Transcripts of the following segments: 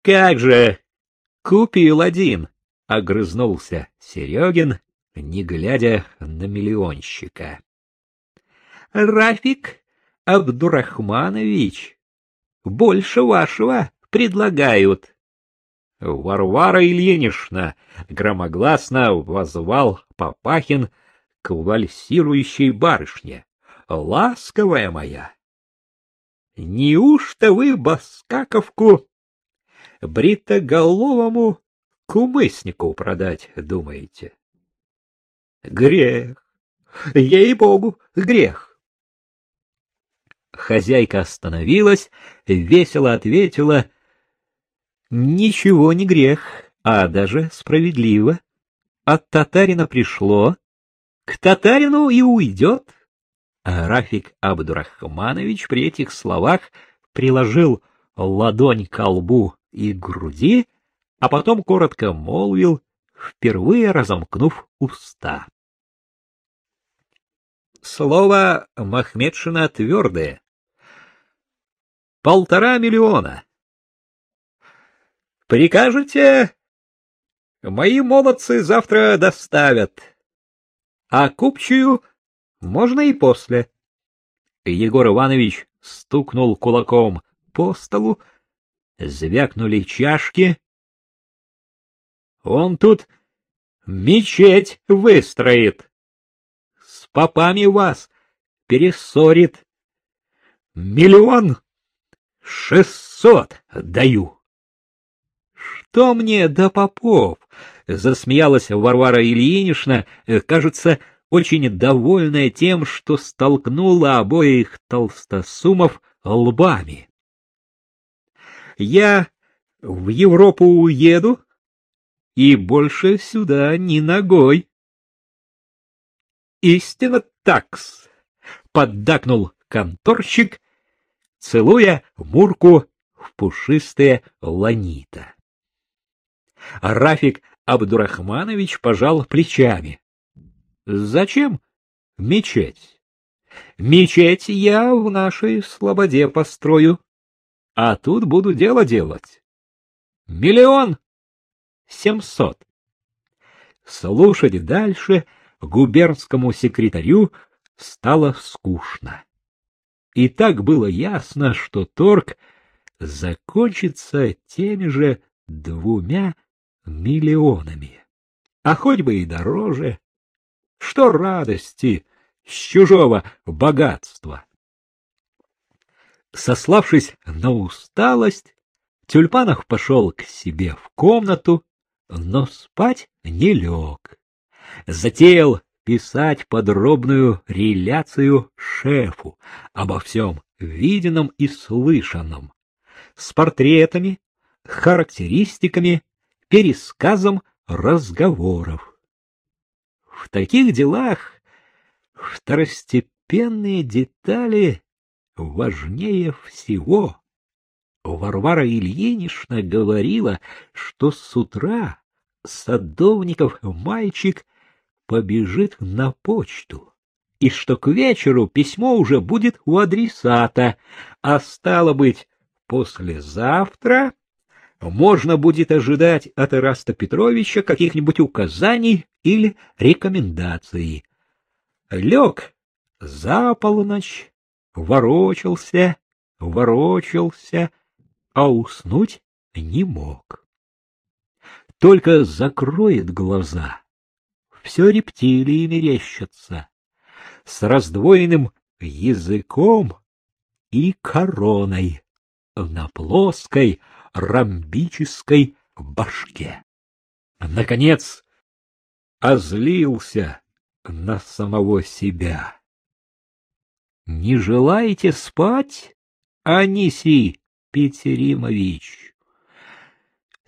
— Как же! Купил один! — огрызнулся Серегин, не глядя на миллионщика. — Рафик Абдурахманович, больше вашего предлагают. Варвара Ильинична громогласно возвал Папахин к вальсирующей барышне. Ласковая моя! Неужто вы Баскаковку бритоголовому кумыснику продать думаете? Грех! Ей-богу, грех! Хозяйка остановилась, весело ответила — Ничего не грех, а даже справедливо. От татарина пришло, к татарину и уйдет. Рафик Абдурахманович при этих словах приложил ладонь к лбу и груди, а потом коротко молвил, впервые разомкнув уста. Слово Махмедшина твердое. Полтора миллиона. Прикажете? Мои молодцы завтра доставят. А купчую можно и после. Егор Иванович стукнул кулаком по столу, звякнули чашки. Он тут мечеть выстроит. С попами вас перессорит. Миллион шестьсот даю. Что мне до попов? Засмеялась Варвара Ильинична, э, кажется, очень довольная тем, что столкнула обоих толстосумов лбами. Я в Европу уеду и больше сюда ни ногой. Истинно такс, поддакнул конторщик, целуя Мурку в пушистые ланита. Рафик Абдурахманович пожал плечами. — Зачем мечеть? Мечеть я в нашей слободе построю, а тут буду дело делать. Миллион семьсот. Слушать дальше губернскому секретарю стало скучно. И так было ясно, что торг закончится теми же двумя миллионами. А хоть бы и дороже. Что радости с чужого богатства. Сославшись на усталость, Тюльпанов пошел к себе в комнату, но спать не лег. Затеял писать подробную реляцию шефу обо всем виденном и слышанном, с портретами, характеристиками пересказом разговоров. В таких делах второстепенные детали важнее всего. Варвара Ильинична говорила, что с утра садовников мальчик побежит на почту, и что к вечеру письмо уже будет у адресата, а стало быть, послезавтра можно будет ожидать от Ираста Петровича каких-нибудь указаний или рекомендаций. Лег за полночь, ворочался, ворочался, а уснуть не мог. Только закроет глаза, все рептилии мерещатся, с раздвоенным языком и короной на плоской, ромбической башке. Наконец, озлился на самого себя. Не желаете спать, Анисий Петеримович?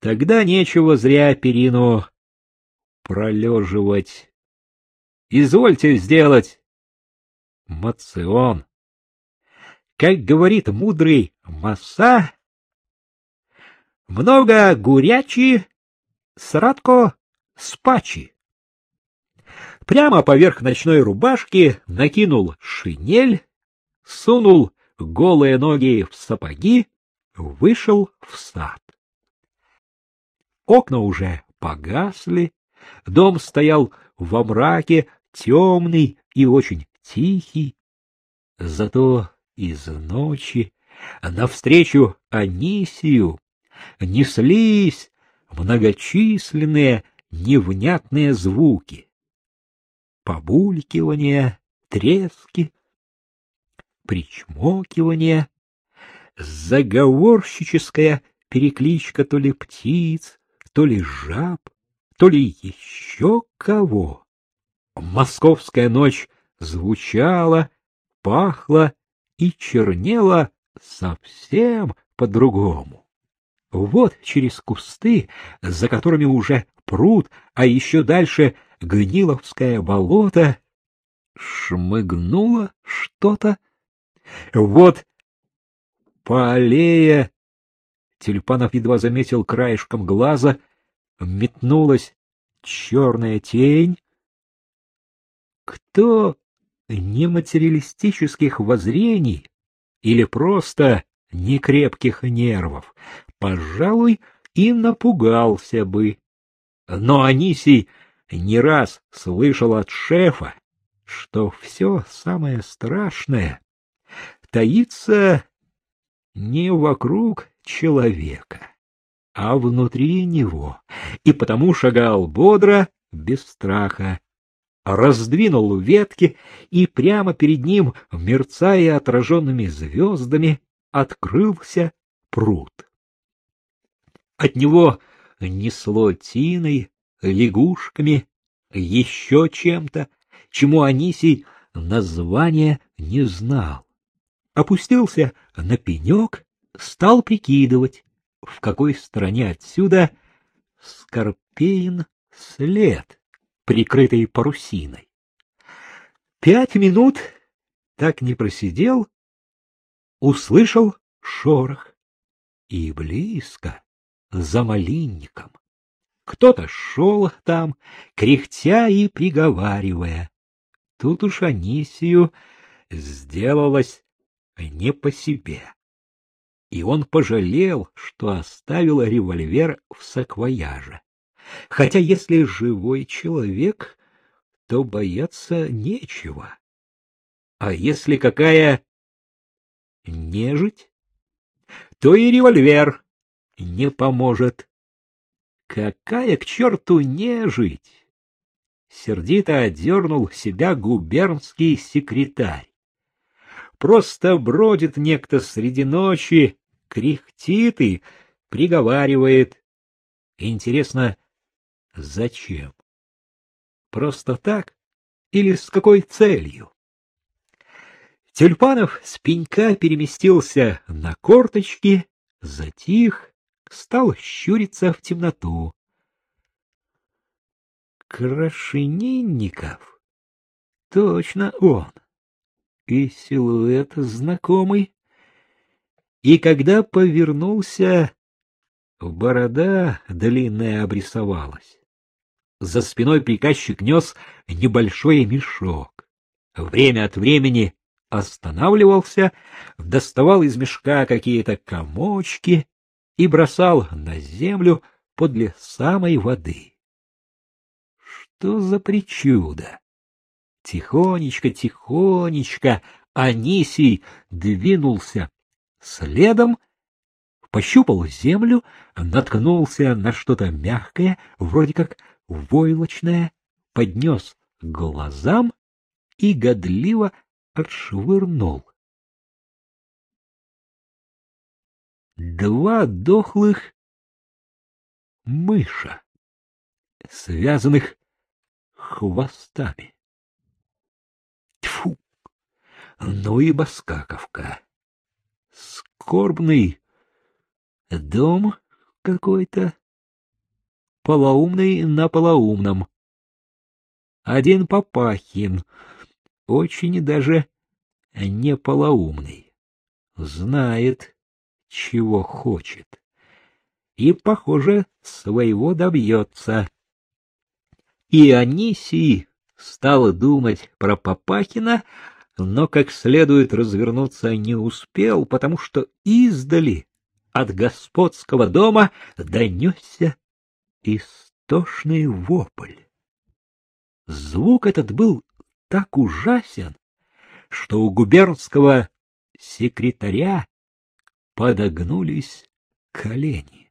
Тогда нечего зря перину пролеживать. Извольте сделать мацион. Как говорит мудрый Маса, много гурячи, сратко спачи. Прямо поверх ночной рубашки накинул шинель, сунул голые ноги в сапоги, вышел в сад. окна уже погасли, дом стоял во мраке, темный и очень тихий. Зато из ночи навстречу Анисию неслись многочисленные невнятные звуки. Побулькивание, трески, причмокивание, заговорщическая перекличка то ли птиц, то ли жаб, то ли еще кого. Московская ночь звучала, пахла и чернела совсем по-другому. Вот через кусты, за которыми уже пруд, а еще дальше Гниловское болото, шмыгнуло что-то. Вот по аллее Тюльпанов едва заметил краешком глаза, метнулась черная тень. Кто нематериалистических воззрений или просто некрепких нервов, пожалуй, и напугался бы. Но Анисий не раз слышал от шефа, что все самое страшное таится не вокруг человека, а внутри него, и потому шагал бодро, без страха, раздвинул ветки, и прямо перед ним, мерцая отраженными звездами, открылся пруд. От него несло тиной, лягушками, еще чем-то, чему Анисий названия не знал. Опустился на пенек, стал прикидывать, в какой стороне отсюда Скорпеин след, прикрытый парусиной. Пять минут так не просидел, услышал шорох. И близко, за малинником. Кто-то шел там, кряхтя и приговаривая. Тут уж Анисию сделалось не по себе. И он пожалел, что оставил револьвер в саквояже. Хотя если живой человек, то бояться нечего. А если какая нежить, то и револьвер не поможет. Какая к черту нежить! Сердито отдернул себя губернский секретарь. Просто бродит некто среди ночи, кряхтит и приговаривает. Интересно, зачем? Просто так или с какой целью? Тюльпанов с пенька переместился на корточки, затих, стал щуриться в темноту. Крашенинников. Точно он. И силуэт знакомый. И когда повернулся, борода длинная обрисовалась. За спиной приказчик нес небольшой мешок. Время от времени останавливался, доставал из мешка какие-то комочки и бросал на землю подле самой воды. Что за причуда? Тихонечко, тихонечко Анисий двинулся следом, пощупал землю, наткнулся на что-то мягкое, вроде как войлочное, поднес глазам и годливо отшвырнул. Два дохлых мыша, связанных хвостами. Тьфу! Ну и баскаковка. Скорбный дом какой-то, полоумный на полоумном. Один Папахин — очень даже не полоумный. Знает, чего хочет. И, похоже, своего добьется. И Анисий стал думать про Папахина, но как следует развернуться не успел, потому что издали от господского дома донесся истошный вопль. Звук этот был так ужасен, что у губернского секретаря подогнулись колени.